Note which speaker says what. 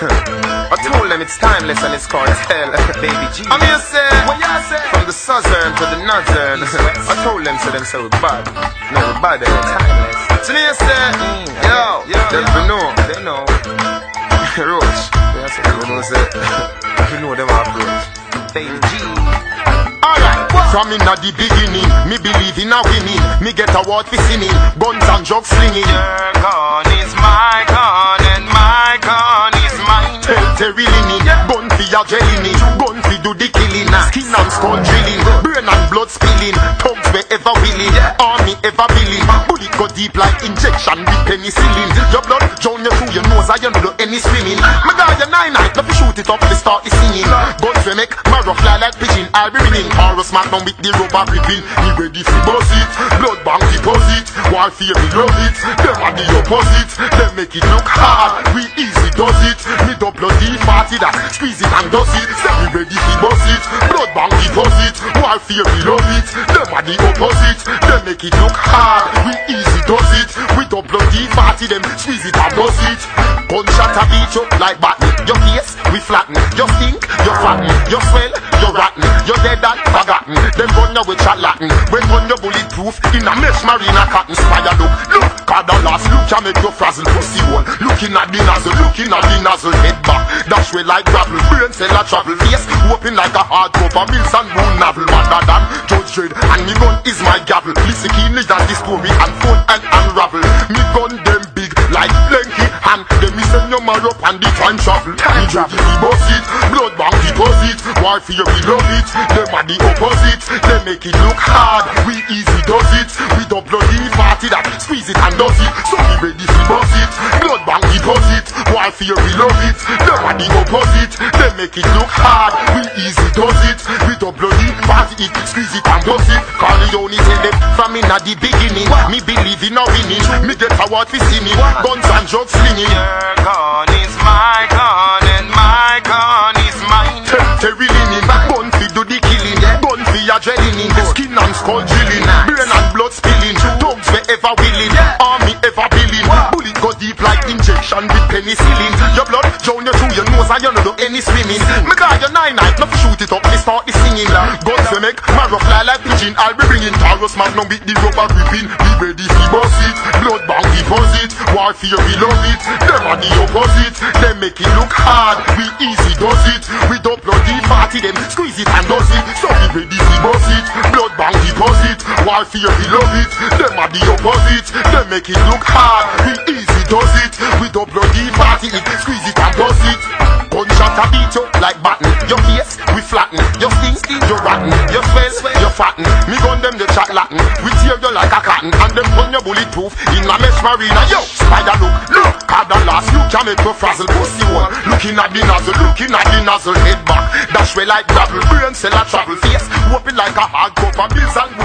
Speaker 1: I told them it's timeless and it's cartel. Baby G. I'm here say, what you say? From the southern to the northern. I told them to them say we bad. No, we bad, they're timeless. So me say, yo, yo, them you know, they know. Roach, yeah, say, you know, say, you know them approach. Baby G.
Speaker 2: Alright, from inna the beginning, me believe in a winning. Me get award for singing, guns and drugs slinging.
Speaker 1: Your gun is my gun mine.
Speaker 2: Tell gun for your jelly gun for do the killing. Skin and skull drilling, brain and blood spilling. Thugs wherever willing, army ever billing. Bullet go deep like injection with penicillin. Your blood drown you through your nose, I you know any swimming. Me got your nine night, let me shoot it up, to start the singing. Guns we make, I'll be winning. Taurus Magnum with the rubber gripping. Me ready for bust it, blood bank deposit. Warfare we love it, them are the opposite. Them make it look hard, we easy does it. Me double D party that squeeze it and does it. Me ready for bust it, blood bank deposit. Warfare we love it, them are the opposite. Them make it look hard, we easy does it. We double D party them squeeze it and does it. Gunshot a beat you like batten. Your face we flatten, your Gun with chat Latin. When gun you bulletproof in a mesh marina cotton spire look. Look, the last look can make you frazzle pussy one. Looking at the nozzle, looking at the nozzle head back. Dash way like gravel, brain cell a travel face. Open like a hard cover, Mills and Boon novel. Rather than Judge Dredd, and me gun is my gavel. Listen keenly that's the story unfold and unravel. Me send your up and the time travel. Time travel, we boss it, blood bank deposit. Warfare we love it, them are the opposite. They make it look hard, we easy does it. We don't bloody party that squeeze it and does it. So we ready to boss it, blood bank deposit. Warfare we love it, them are the opposite. They make it look hard, we easy does it. We don't bloody party it, squeeze it and does it. Corleone tell them from in at the beginning. Me believe in a winning, me get award for singing. Guns and drugs slinging. Bullet go deep like injection with penicillin. Your blood drown you through your nose and you no do any swimming. Me got your nine night, no shoot it up, me start the singing. Guns we make, marrow fly like pigeon, I'll be bringing Taurus Magnum with the rubber gripping. Be ready fi bust it, blood bank deposit, warfare we love it, them are the opposite. They make it look hard, we easy does it. We don't bloody party them, squeeze it and does it. So we ready fi bust it, blood bank deposit, warfare we love it. Them are the opposite. They make it look hard, we easy does it. We don't bloody party it, squeeze it and does it. Gunshot a beat you like batten. Your face we flatten. Your stink, you rotten. Your swell, you fatten. Me gun them the chat Latin. We you like a cotton and them gun you bulletproof in a mesh marina. Yo, spider look, look. Cause the last you can make you frazzle pussy one. Looking at the nozzle, looking at the nozzle head back. Dash way like gravel, brain cell a travel face. Open like a hard cover, bills and